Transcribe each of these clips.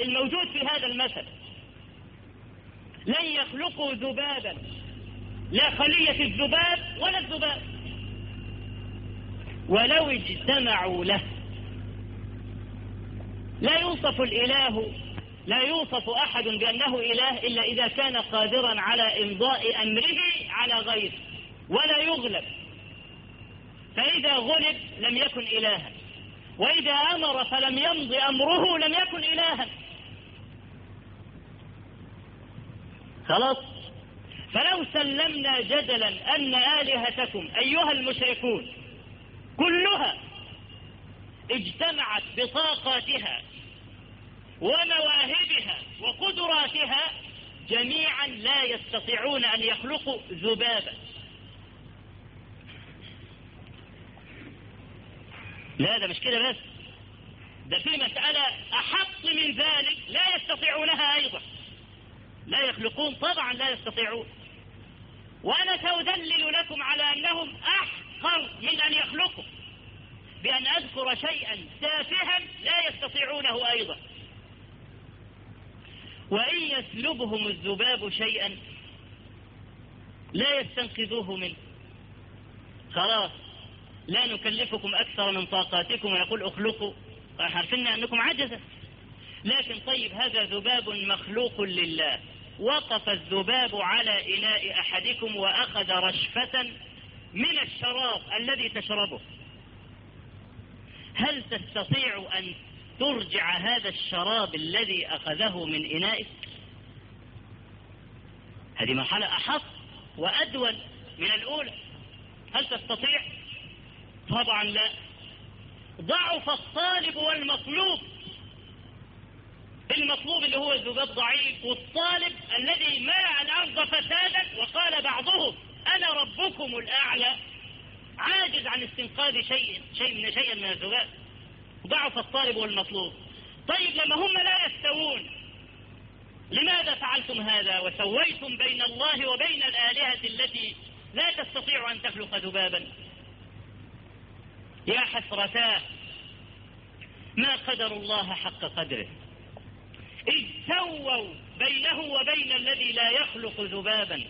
الموجود في هذا المثل لن يخلقوا ذبابا. لا خلية الذباب ولا الذباب. ولو اجتمعوا له. لا يوصف الإله لا يوصف أحد بأنه إله إلا إذا كان قادرا على إمضاء أمره على غيره ولا يغلب. فإذا غلب لم يكن إلها. وإذا أمر فلم يمض أمره لم يكن إلها. خلاص؟ فلو سلمنا جدلا أن آلهتكم أيها المشركون كلها اجتمعت بطاقاتها ومواهبها وقدراتها جميعا لا يستطيعون أن يخلقوا ذبابا. لا ده مش كده بس. ده في مسألة أحط من ذلك لا يستطيعونها أيضا. لا يخلقون طبعا لا يستطيعون. وأنا سأدلل لكم على أنهم أحقر من أن يخلقوا. بأن أذكر شيئا تافها لا يستطيعونه أيضا. وإن يسلبهم الذباب شيئا لا يستنقذوه منه. خلاص لا نكلفكم أكثر من طاقاتكم. ونقول اخلقوا عارفين أنكم عجزة لكن طيب هذا ذباب مخلوق لله. وقف الذباب على إناء أحدكم وأخذ رشفة من الشراب الذي تشربه. هل تستطيع أن ترجع هذا الشراب الذي أخذه من إنائك؟ هذه مرحلة أحط وأدول من الأولى. هل تستطيع؟ طبعا لا. ضعف الطالب والمطلوب. المطلوب اللي هو الذباب ضعيف والطالب الذي ملأ الأرض فسادا وقال بعضهم أنا ربكم الأعلى. عاجز عن استنقاذ شيء شيء من شيئا من الذباب ضعف الطالب والمطلوب. طيب لما هم لا يستوون لماذا فعلتم هذا وسويتم بين الله وبين الآلهة التي لا تستطيع أن تخلق ذبابا؟ يا حسرتاه ما قدر الله حق قدره؟ إذ سووا بينه وبين الذي لا يخلق ذبابا.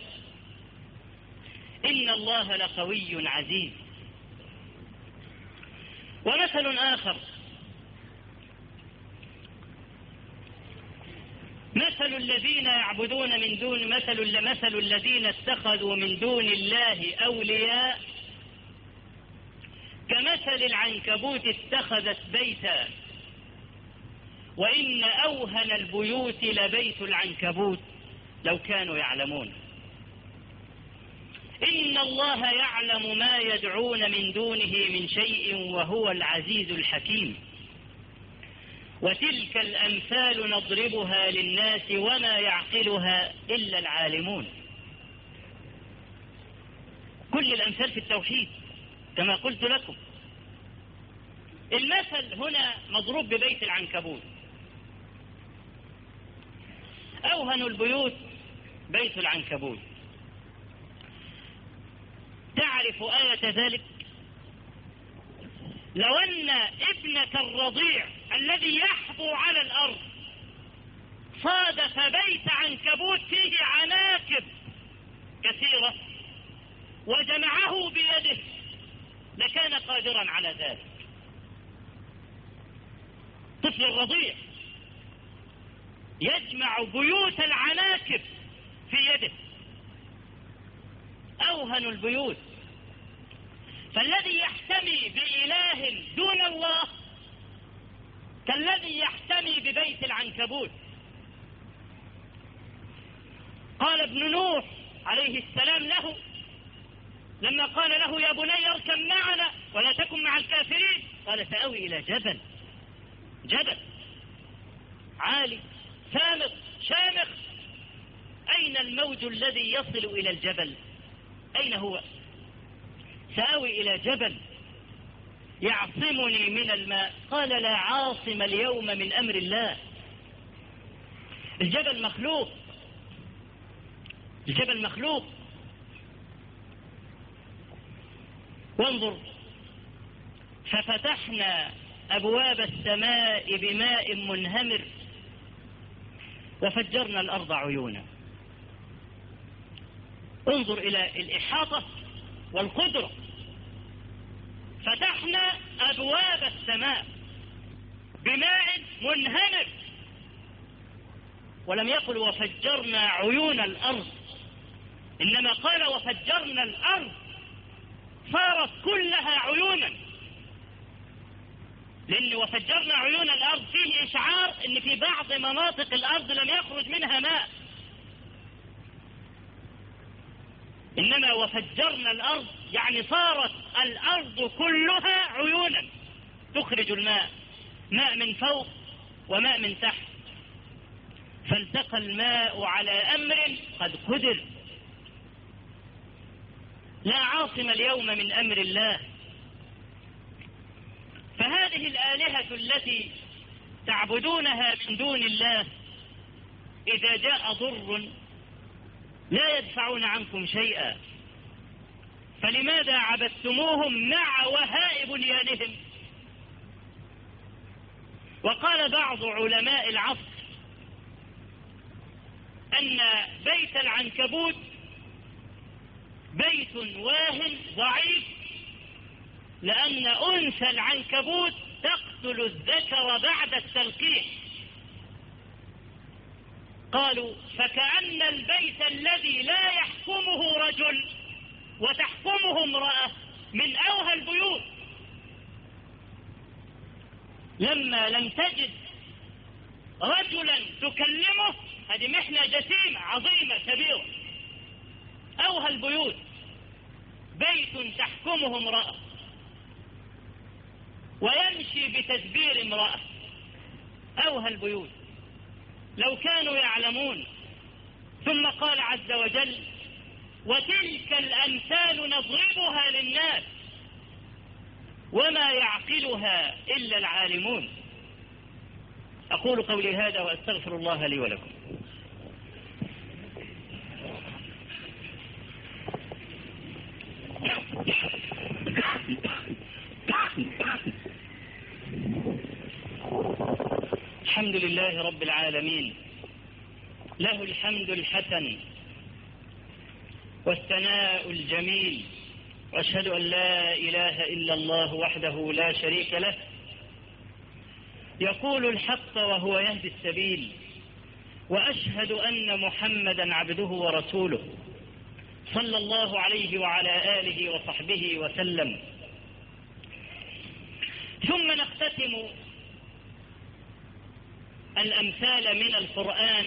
إن الله لقوي عزيز. ومثل آخر. مثل الذين يعبدون من دون مثل مثل الذين اتخذوا من دون الله أولياء. كمثل العنكبوت اتخذت بيتا. وإن أوهن البيوت لبيت العنكبوت. لو كانوا يعلمون. إن الله يعلم ما يدعون من دونه من شيء وهو العزيز الحكيم. وتلك الأمثال نضربها للناس وما يعقلها إلا العالمون. كل الأمثال في التوحيد كما قلت لكم. المثل هنا مضروب ببيت العنكبوت. أوهن البيوت بيت العنكبوت. تعرف آية ذلك؟ لو أن ابنك الرضيع الذي يحبو على الأرض صادف بيت عنكبوت فيه عناكب كثيرة وجمعه بيده لكان قادرا على ذلك. طفل الرضيع. يجمع بيوت العناكب في يده. أوهن البيوت. فالذي يحتمي بإله دون الله كالذي يحتمي ببيت العنكبوت. قال ابن نوح عليه السلام له لما قال له يا بني اركب معنا ولا تكن مع الكافرين قال سأوي إلى جبل. جبل. عالي. سامق شامخ أين الموج الذي يصل إلى الجبل؟ أين هو؟ سآوي إلى جبل. يعصمني من الماء. قال لا عاصم اليوم من أمر الله. الجبل مخلوق. الجبل مخلوق. وانظر. ففتحنا أبواب السماء بماء منهمر. وفجرنا الأرض عيونا. انظر إلى الإحاطة والقدرة. فتحنا أبواب السماء بماء منهمر. ولم يقل وفجرنا عيون الأرض. إنما قال وفجرنا الأرض. صارت كلها عيونا. لأن وفجرنا عيون الأرض فيه إشعار أن في بعض مناطق الأرض لم يخرج منها ماء. إنما وفجرنا الأرض يعني صارت الأرض كلها عيونا. تخرج الماء ماء من فوق وماء من تحت. فالتقى الماء على أمر قد قدر. لا عاصم اليوم من أمر الله. فهذه الآلهة التي تعبدونها من دون الله إذا جاء ضر لا يدفعون عنكم شيئا. فلماذا عبدتموهم مع وهاء بنيانهم وقال بعض علماء العصر أن بيت العنكبوت بيت واهن ضعيف لأن أنثى العنكبوت تقتل الذكر بعد التلقيح قالوا فكأن البيت الذي لا يحكمه رجل وتحكمه امرأة من أوهى البيوت. لما لم تجد رجلا تكلمه هذه محنة جسيمة عظيمة كبيرة. أوهى البيوت بيت تحكمه امرأة. ويمشي بتدبير امرأة. أوهى البيوت. لو كانوا يعلمون. ثم قال عز وجل وتلك الأمثال نضربها للناس وما يعقلها إلا العالمون. أقول قولي هذا وأستغفر الله لي ولكم. الحمد لله رب العالمين. له الحمد الحسن والثناء الجميل. وأشهد أن لا إله إلا الله وحده لا شريك له. يقول الحق وهو يهدي السبيل. وأشهد أن محمدا عبده ورسوله. صلى الله عليه وعلى آله وصحبه وسلم. ثم نختتم الأمثال من القرآن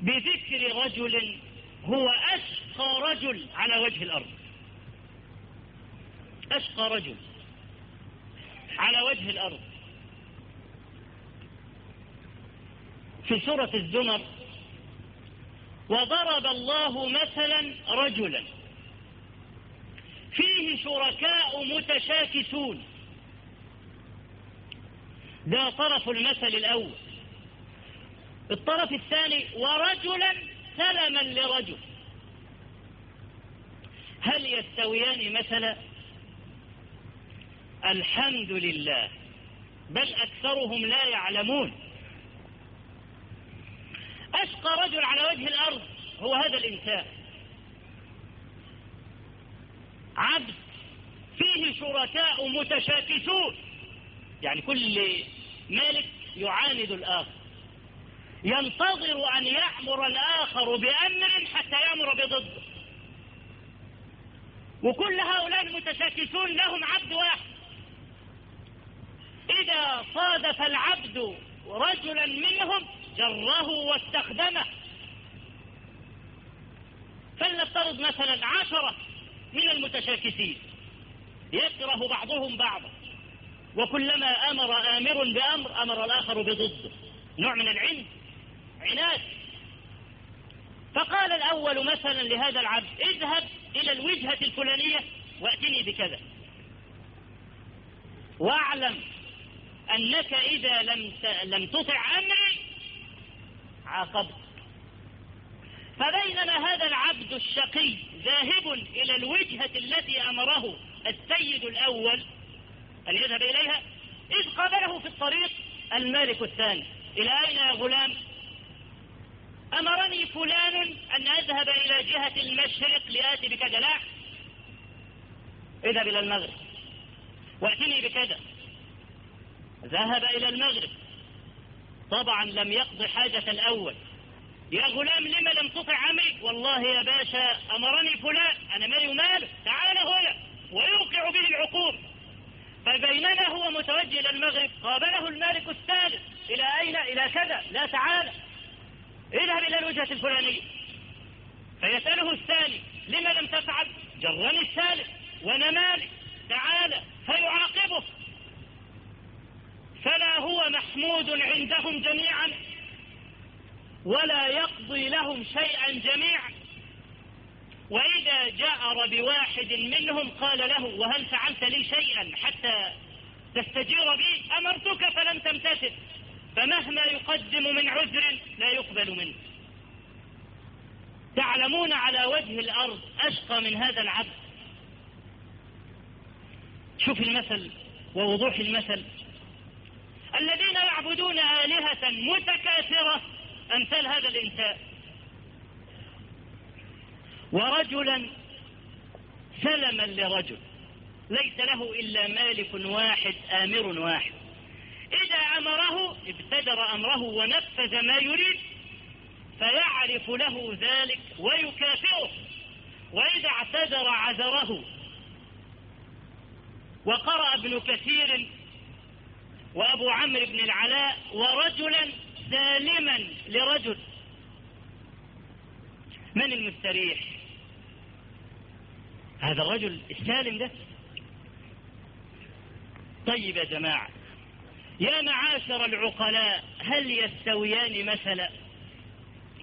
بذكر رجل هو أشقى رجل على وجه الأرض. أشقى رجل على وجه الأرض. في سورة الزمر وضرب الله مثلا رجلا. فيه شركاء متشاكسون. ده طرف المثل الأول. الطرف الثاني ورجلا سلما لرجل. هل يستويان مثلا؟ الحمد لله. بل أكثرهم لا يعلمون. أشقى رجل على وجه الأرض هو هذا الإنسان. عبد فيه شركاء متشاكسون. يعني كل مالك يعاند الآخر. ينتظر أن يأمر الآخر بأمر حتى يأمر بضده وكل هؤلاء المتشاكسون لهم عبد واحد. إذا صادف العبد رجلا منهم جره واستخدمه. فلنفترض مثلا عشرة من المتشاكسين. يكره بعضهم بعضا. وكلما أمر آمر بأمر أمر الآخر بضده نوع من العلم عناد. فقال الأول مثلا لهذا العبد اذهب إلى الوجهة الفلانية وأتني بكذا. واعلم أنك إذا لم لم تطع أمري عاقبت. فبينما هذا العبد الشقي ذاهب إلى الوجهة التي أمره السيد الأول أن يذهب إليها إذ قابله في الطريق المالك الثاني. إلى أين يا غلام؟ أمرني فلان أن أذهب إلى جهة المشرق لآتي بكذا. لا. اذهب إلى المغرب. وأتني بكذا. ذهب إلى المغرب. طبعا لم يقض حاجة الأول. يا غلام لما لم تطع أمري؟ والله يا باشا أمرني فلان أنا مالي وماله تعال هنا. ويوقع به العقوب فبينما هو متوجه إلى المغرب قابله المالك الثالث. إلى أين؟ إلى كذا. لا تعالى اذهب إلى الوجهة الفلانية. فيسأله الثاني لما لم تفعل؟ جرني الثالث. وأنا مالي تعالى فيعاقبه. فلا هو محمود عندهم جميعا ولا يقضي لهم شيئا جميعا. وإذا جأر بواحد منهم قال له وهل فعلت لي شيئا حتى تستجير بي؟ أمرتك فلم تمتثل فمهما يقدم من عذر لا يقبل منه تعلمون على وجه الأرض أشقى من هذا العبد. شوف المثل ووضوح المثل. الذين يعبدون آلهة متكاثرة أمثال هذا الإنسان. ورجلا سلما لرجل ليس له إلا مالك واحد آمر واحد. إذا أمره ابتدر أمره ونفذ ما يريد فيعرف له ذلك ويكافئه. وإذا اعتذر عذره. وقرأ ابن كثير وأبو عمرو بن العلاء ورجلا سالما لرجل. من المستريح؟ هذا الرجل السالم ده. طيب يا جماعة يا معاشر العقلاء هل يستويان مثلا؟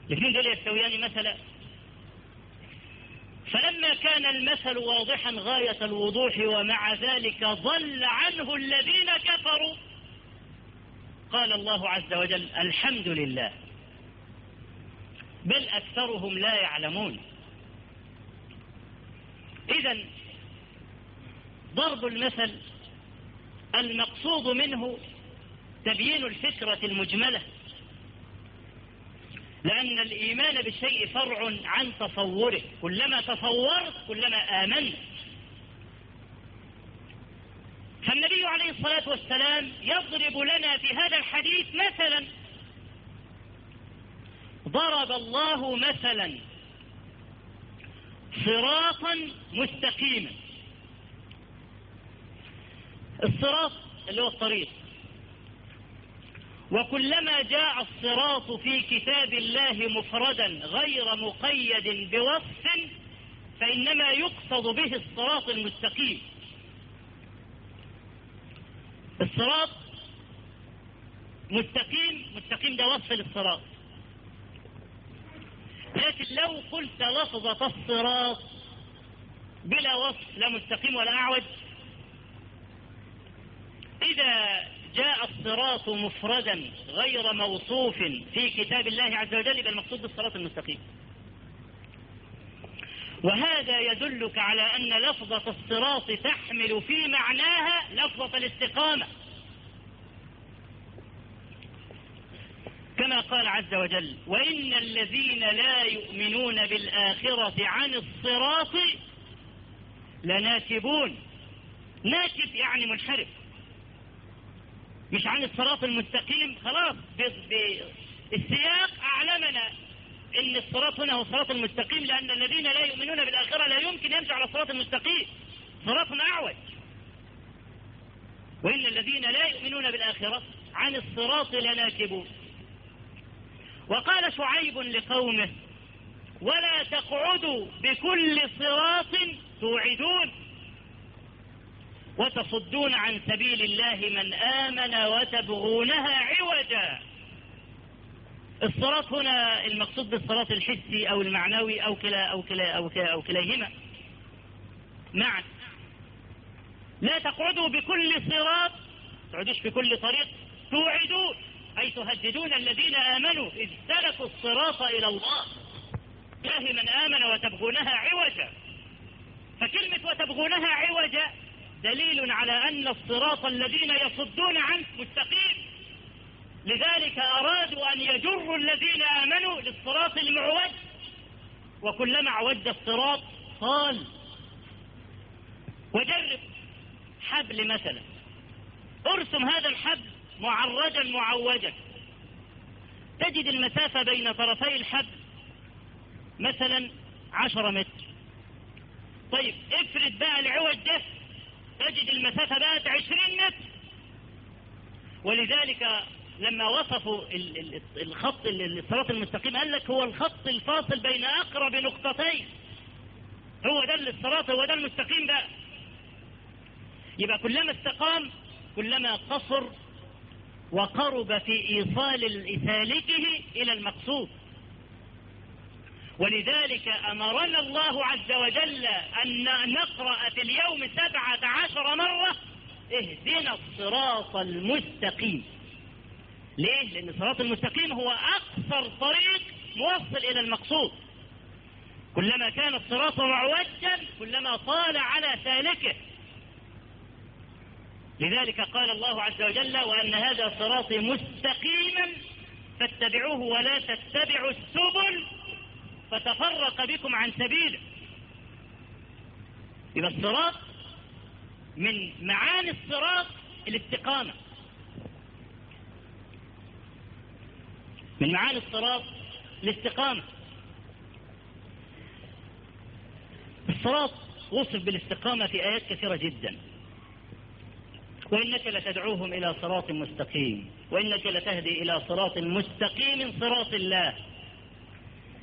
الاثنين دول يستويان مثلا؟ فلما كان المثل واضحا غاية الوضوح ومع ذلك ضل عنه الذين كفروا. قال الله عز وجل الحمد لله بل أكثرهم لا يعلمون. إذا ضرب المثل المقصود منه تبيين الفكرة المجملة لأن الإيمان بالشيء فرع عن تصوره كلما تصورت كلما آمنت. فالنبي عليه الصلاة والسلام يضرب لنا في هذا الحديث مثلا ضرب الله مثلا صراطا مستقيما. الصراط اللي هو الطريق. وكلما جاء الصراط في كتاب الله مفردا غير مقيد بوصف فإنما يقصد به الصراط المستقيم. الصراط مستقيم مستقيم ده وصف للصراط. لكن لو قلت لفظة الصراط بلا وصف لا مستقيم ولا أعوج إذا جاء الصراط مفردا غير موصوف في كتاب الله عز وجل يبقى المقصود بالصراط المستقيم. وهذا يدلك على أن لفظة الصراط تحمل في معناها لفظة الاستقامة. كما قال عز وجل وإن الذين لا يؤمنون بالآخرة عن الصراط لناكبون. ناكب يعني منحرف. مش عن الصراط المستقيم خلاص. بالسياق أعلمنا إن الصراط هنا هو الصراط المستقيم لأن الذين لا يؤمنون بالآخرة لا يمكن يمشوا على الصراط المستقيم. صراط أعوج وإن الذين لا يؤمنون بالآخرة عن الصراط لناكبون. وقال شعيب لقومه ولا تقعدوا بكل صراط توعدون وتصدون عن سبيل الله من آمن وتبغونها عوجا. الصراط هنا المقصود بالصراط الحسي أو المعنوي أو كلا أو كلا أو كلا أو كليهما معا لا تقعدوا بكل صراط تعدوش بكل طريق توعدون أي تهددون الذين آمنوا إذ سلكوا الصراط إلى الله. الله من آمن وتبغونها عوجا. فكلمة وتبغونها عوجا دليل على أن الصراط الذين يصدون عنه مستقيم. لذلك أرادوا أن يجروا الذين آمنوا للصراط المعوج. وكلما اعوج الصراط طال وجرب حبل مثلا. ارسم هذا الحبل معرجا معوجا. تجد المسافة بين طرفي الحبل مثلا عشرة متر. طيب افرد بقى العوج ده. تجد المسافة بقت عشرين متر. ولذلك لما وصفوا الخط الصراط المستقيم قال لك هو الخط الفاصل بين أقرب نقطتين. هو ده الصراط هو ده المستقيم بقى. يبقى كلما استقام كلما قصر وقرب في إيصال سالكه إلى المقصود. ولذلك أمرنا الله عز وجل أن نقرأ في اليوم سبعة عشر مرة اهدنا الصراط المستقيم. ليه؟ لأن الصراط المستقيم هو أقصر طريق موصل إلى المقصود. كلما كان الصراط معوجا كلما طال على سالكه لذلك قال الله عز وجل وأن هذا صراطي مستقيما فاتبعوه ولا تتبعوا السبل فتفرق بكم عن سبيله. يبقى الصراط من معاني الصراط الاستقامة. من معاني الصراط الاستقامة. الصراط وصف بالاستقامة في آيات كثيرة جدا. وإنك لتدعوهم إلى صراط مستقيم. وإنك لتهدي إلى صراط مستقيم صراط الله.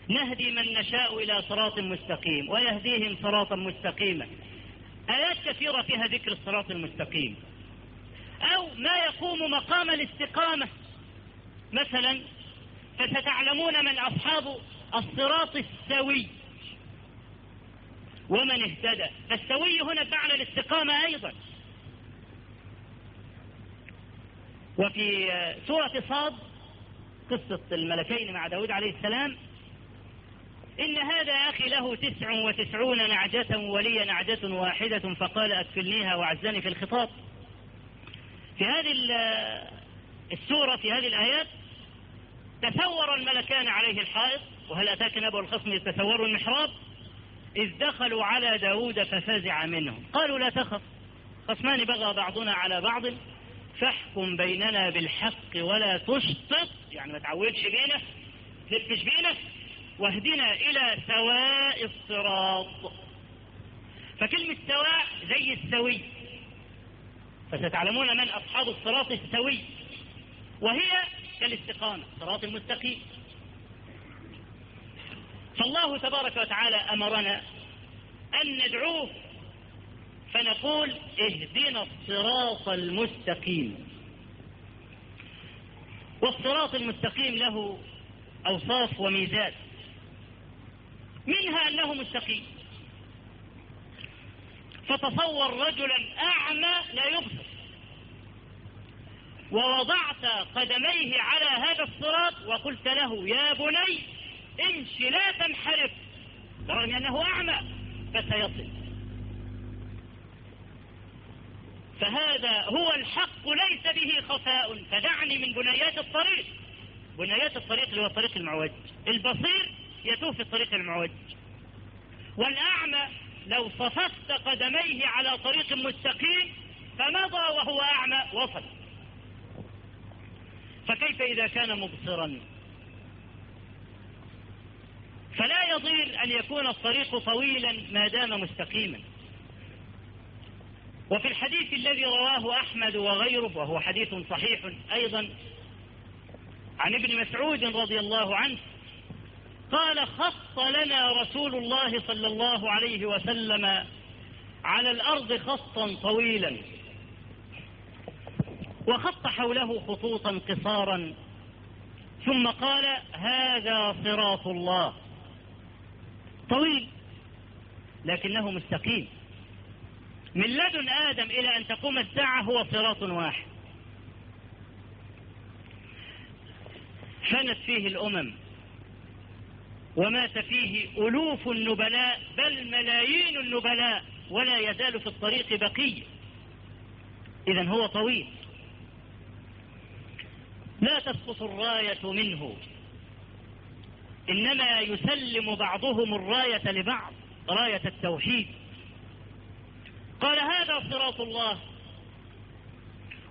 نهدي من نشاء إلى صراط مستقيم ويهديهم صراطا مستقيما. آيات كثيرة فيها ذكر الصراط المستقيم. أو ما يقوم مقام الاستقامة. مثلا فستعلمون من أصحاب الصراط السوي. ومن اهتدى. فالسوي هنا بمعنى الاستقامة أيضا. وفي سورة صاد قصة الملكين مع داود عليه السلام. إن هذا أخي له تسع وتسعون نعجة ولي نعجة واحدة فقال أكفلنيها وعزني في الخطاب. في هذه السورة في هذه الآيات تثور الملكان عليه الحائط. وهل أتاك نبأ الخصم يتثوروا المحراب؟ إذ دخلوا على داود ففزع منهم. قالوا لا تخف خصمان بغى بعضنا على بعض. فاحكم بيننا بالحق ولا تشطط يعني ما تعودش بينا تلفش بينا. واهدنا إلى سواء الصراط. فكلمة سواء زي السوي. فستعلمون من أصحاب الصراط السوي. وهي كالاستقامة صراط المستقيم. فالله تبارك وتعالى أمرنا أن ندعوه فنقول اهدنا الصراط المستقيم. والصراط المستقيم له أوصاف وميزات. منها أنه مستقيم. فتصور رجلا أعمى لا يبصر. ووضعت قدميه على هذا الصراط وقلت له يا بني امشي لا تنحرف رغم أنه أعمى فسيصل. فهذا هو الحق ليس به خفاء. فدعني من بنيات الطريق. بنيات الطريق اللي هو الطريق المعوج. البصير يتوه في الطريق المعوج. والأعمى لو صففت قدميه على طريق مستقيم فمضى وهو أعمى وصل فكيف إذا كان مبصرا؟ فلا يضير أن يكون الطريق طويلا ما دام مستقيما. وفي الحديث الذي رواه أحمد وغيره وهو حديث صحيح أيضا عن ابن مسعود رضي الله عنه قال خط لنا رسول الله صلى الله عليه وسلم على الأرض خطا طويلا وخط حوله خطوطا قصارا ثم قال هذا صراط الله. طويل لكنه مستقيم. من لدن آدم إلى أن تقوم الساعة هو صراط واحد. فنت فيه الأمم ومات فيه ألوف النبلاء بل ملايين النبلاء ولا يزال في الطريق بقية إذا هو طويل. لا تسقط الراية منه. إنما يسلم بعضهم الراية لبعض راية التوحيد. قال هذا صراط الله.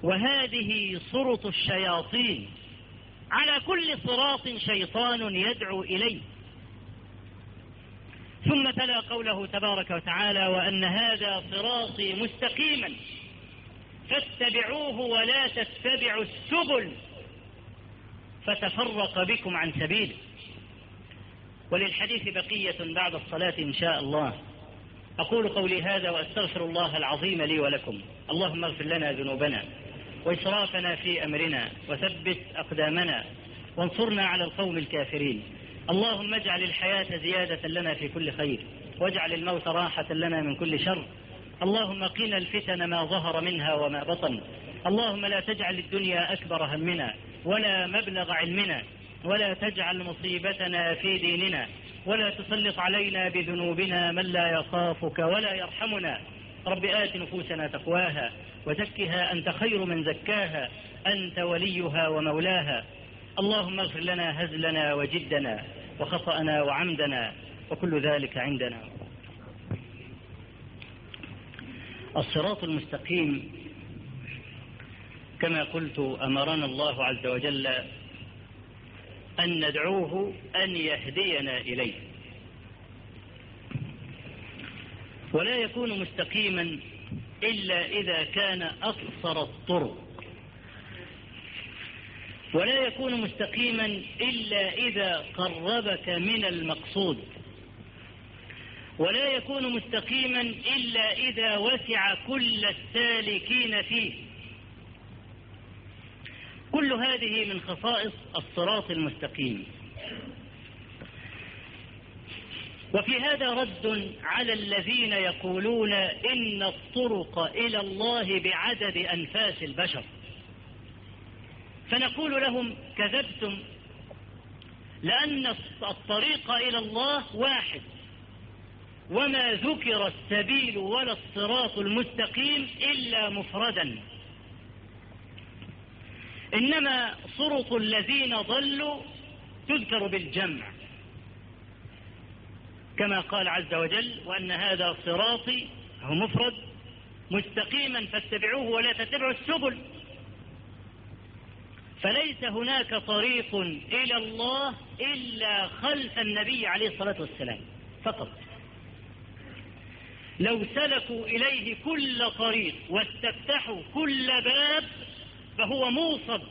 وهذه صرط الشياطين. على كل صراط شيطان يدعو إليه. ثم تلا قوله تبارك وتعالى وأن هذا صراطي مستقيما. فاتبعوه ولا تتبعوا السبل. فتفرق بكم عن سبيله. وللحديث بقية بعد الصلاة إن شاء الله. أقول قولي هذا وأستغفر الله العظيم لي ولكم. اللهم اغفر لنا ذنوبنا وإسرافنا في أمرنا وثبت أقدامنا وانصرنا على القوم الكافرين. اللهم اجعل الحياة زيادة لنا في كل خير واجعل الموت راحة لنا من كل شر. اللهم قنا الفتن ما ظهر منها وما بطن. اللهم لا تجعل الدنيا أكبر همنا ولا مبلغ علمنا ولا تجعل مصيبتنا في ديننا. ولا تسلط علينا بذنوبنا من لا يخافك ولا يرحمنا. رب آت نفوسنا تقواها وزكها أنت خير من زكاها. أنت وليها ومولاها. اللهم اغفر لنا هزلنا وجدنا وخطأنا وعمدنا وكل ذلك عندنا. الصراط المستقيم كما قلت أمرنا الله عز وجل أن ندعوه أن يهدينا إليه. ولا يكون مستقيما إلا إذا كان أقصر الطرق. ولا يكون مستقيما إلا إذا قربك من المقصود. ولا يكون مستقيما إلا إذا وسع كل السالكين فيه. كل هذه من خصائص الصراط المستقيم. وفي هذا رد على الذين يقولون إن الطرق إلى الله بعدد أنفاس البشر. فنقول لهم كذبتم لأن الطريق إلى الله واحد وما ذكر السبيل ولا الصراط المستقيم إلا مفردا. إنما صرط الذين ضلوا تذكر بالجمع. كما قال عز وجل وأن هذا صراطي هو مفرد مستقيما فاتبعوه ولا تتبعوا السبل. فليس هناك طريق إلى الله إلا خلف النبي عليه الصلاة والسلام فقط. لو سلكوا إليه كل طريق واستفتحوا كل باب فهو موصد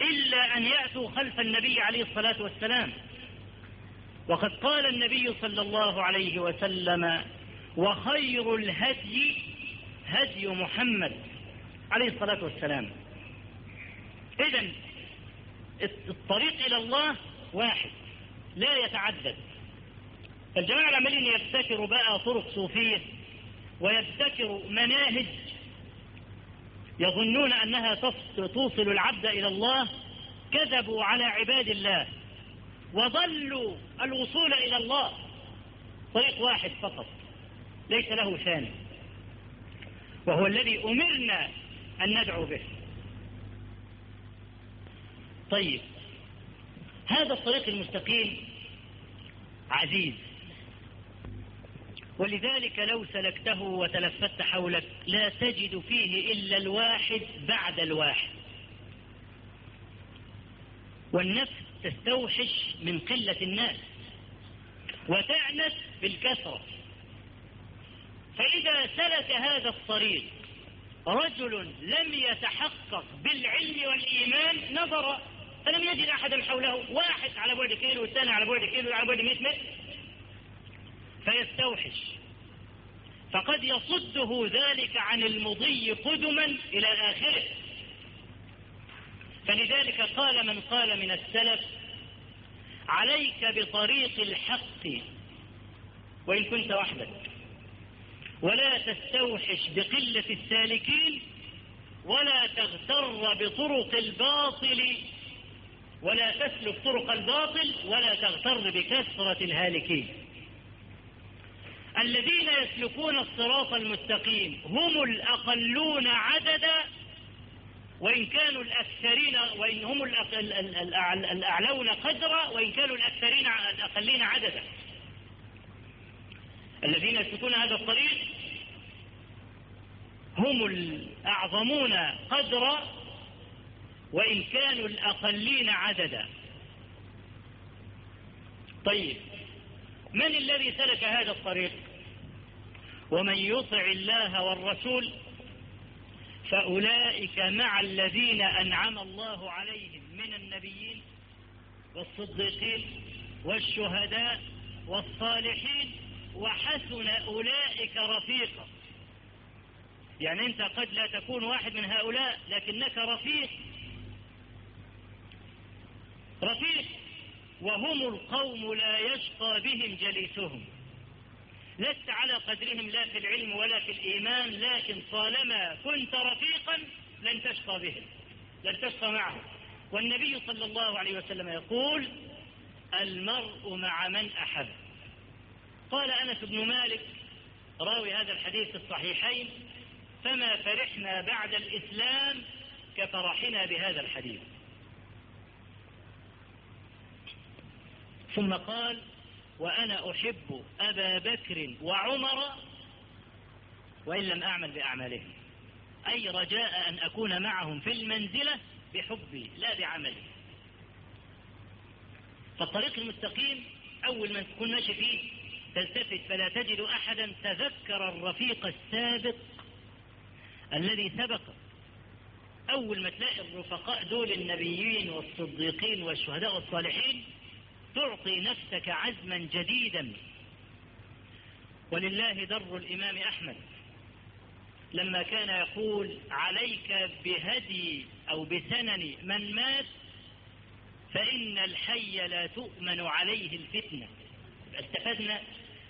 إلا أن يأتوا خلف النبي عليه الصلاة والسلام. وقد قال النبي صلى الله عليه وسلم وخير الهدي هدي محمد عليه الصلاة والسلام. إذا الطريق إلى الله واحد لا يتعدد. الجماعة العمالين يبتكروا بقى طرق صوفية ويبتكروا مناهج يظنون أنها توصل العبد إلى الله كذبوا على عباد الله وضلوا الوصول إلى الله. طريق واحد فقط ليس له ثاني وهو الذي أمرنا أن ندعو به. طيب هذا الطريق المستقيم عزيز. ولذلك لو سلكته وتلفت حولك لا تجد فيه إلا الواحد بعد الواحد. والنفس تستوحش من قلة الناس وتعنت بالكثرة. فإذا سلك هذا الطريق رجل لم يتحقق بالعلم والإيمان نظر فلم يجد أحدا حوله واحد على بعد كيلو والثاني على بعد كيلو على بعد 100 متر فيستوحش. فقد يصده ذلك عن المضي قدما إلى آخره. فلذلك قال من قال من السلف عليك بطريق الحق وإن كنت وحدك. ولا تستوحش بقلة السالكين ولا تغتر بطرق الباطل ولا تسلك طرق الباطل ولا تغتر بكثرة الهالكين. الذين يسلكون الصراط المستقيم هم الأقلون عددا وإن كانوا الأكثرين وإن هم الأعلون قدرا وإن كانوا الأكثرين الأقلين عددا. الذين يسلكون هذا الطريق هم الأعظمون قدرا وإن كانوا الأقلين عددا. طيب من الذي سلك هذا الطريق؟ ومن يطع الله والرسول فأولئك مع الذين أنعم الله عليهم من النبيين والصديقين والشهداء والصالحين وحسن أولئك رفيقا. يعني أنت قد لا تكون واحد من هؤلاء لكنك رفيق. رفيق. وهم القوم لا يشقى بهم جليسهم. لست على قدرهم لا في العلم ولا في الإيمان لكن طالما كنت رفيقا لن تشقى بهم لن تشقى معهم. والنبي صلى الله عليه وسلم يقول المرء مع من أحب. قال أنس بن مالك راوي هذا الحديث الصحيحين فما فرحنا بعد الإسلام كفرحنا بهذا الحديث. ثم قال وأنا أحب أبا بكر وعمر وإن لم أعمل بأعمالهم. أي رجاء أن أكون معهم في المنزلة بحبي لا بعملي. فالطريق المستقيم أول ما تكون ماشي فيه تلتفت فلا تجد أحدا تذكر الرفيق السابق الذي سبق. أول ما تلاقي الرفقاء دول النبيين والصديقين والشهداء والصالحين تعطي نفسك عزما جديدا. ولله در الإمام أحمد. لما كان يقول عليك بهدي أو بسنن من مات فإن الحي لا تؤمن عليه الفتنة. استفدنا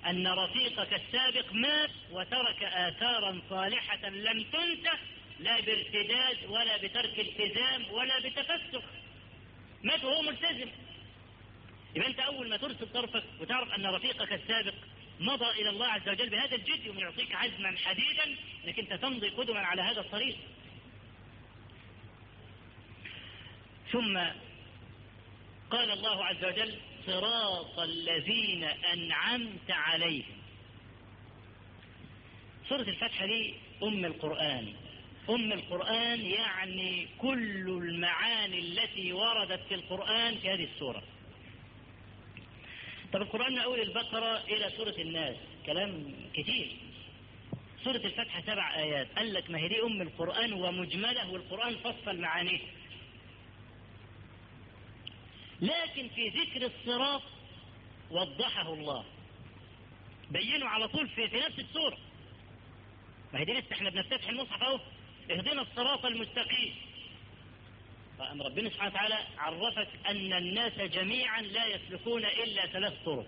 أن رفيقك السابق مات وترك آثارا صالحة لم تنسخ لا بارتداد ولا بترك التزام ولا بتفسخ. مات وهو ملتزم. يبقى أنت أول ما ترسل طرفك وتعرف أن رفيقك السابق مضى إلى الله عز وجل بهذا الجد ومن يعطيك عزما حديدا أنك أنت تمضي قدما على هذا الطريق. ثم قال الله عز وجل صراط الذين أنعمت عليهم. سورة الفتحة دي أم القرآن. أم القرآن يعني كل المعاني التي وردت في القرآن في هذه السورة. طب القرآن من أول البقرة إلى سورة الناس. كلام كتير. سورة الفتحة سبع آيات. قال لك ما هي دي أم القرآن ومجملة والقرآن فصل معانيه. لكن في ذكر الصراط وضحه الله. بينه على طول في, في نفس السورة. ما هي دي لسه إحنا بنفتح المصحف أهو. اهدنا الصراط المستقيم. فأن ربنا سبحانه وتعالى عرفك أن الناس جميعا لا يسلكون إلا ثلاث طرق.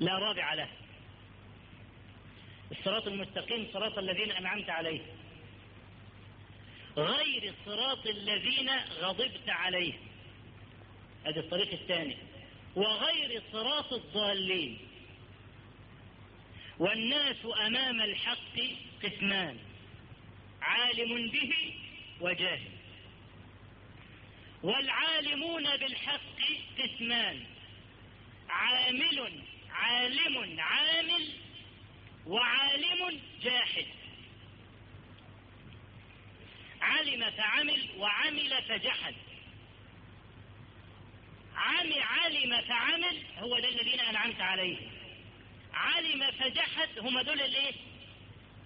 لا رابع له. الصراط المستقيم صراط الذين أنعمت عليهم. غير الصراط الذين غضبت عليهم. هذا الطريق الثاني. وغير صراط الضالين. والناس أمام الحق قسمان. عالم به وجاهل والعالمون بالحق قسمان. عامل عالم عامل وعالم جاحد. علم فعمل وعمل فجحد. عم علم فعمل هو ده الذين أنعمت عليهم. علم فجحد هم دول الإيه؟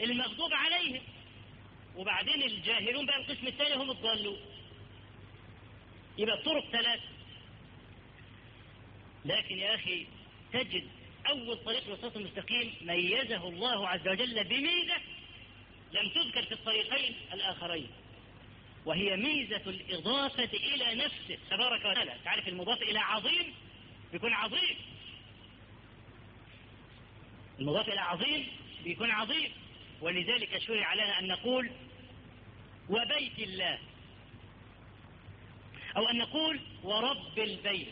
المغضوب عليهم. وبعدين الجاهلون بقى القسم الثاني هم الضالون. يبقى الطرق ثلاث لكن يا أخي تجد أول طريق للصراط المستقيم ميزه الله عز وجل بميزة لم تذكر في الطريقين الآخرين. وهي ميزة الإضافة إلى نفسه تبارك وتعالى. تعرف المضاف إلى عظيم؟ بيكون عظيم. المضاف إلى عظيم بيكون عظيم. ولذلك شرع لنا أن نقول وبيت الله. أو أن نقول ورب البيت.